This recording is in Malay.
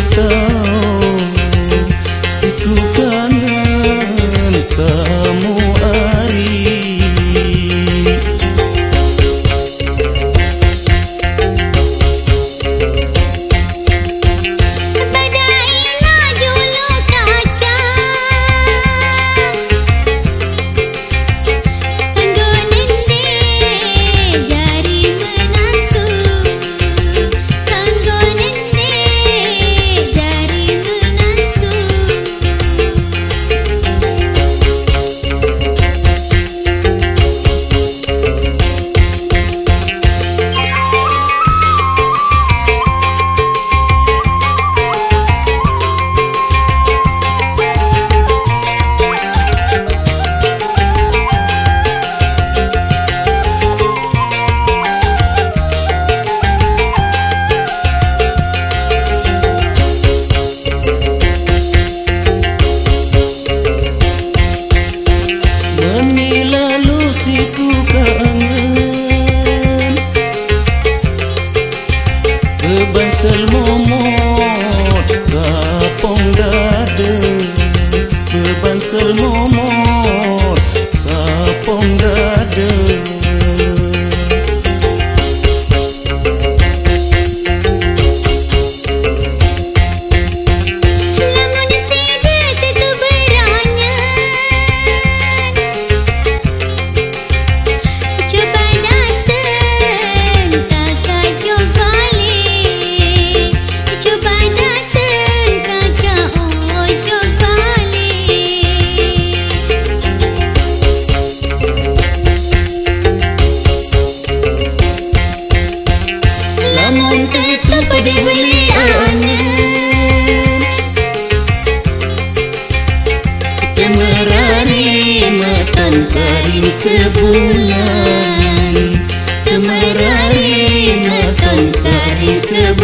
The. Makan karim sebulan. Kita merari makan karim sebulan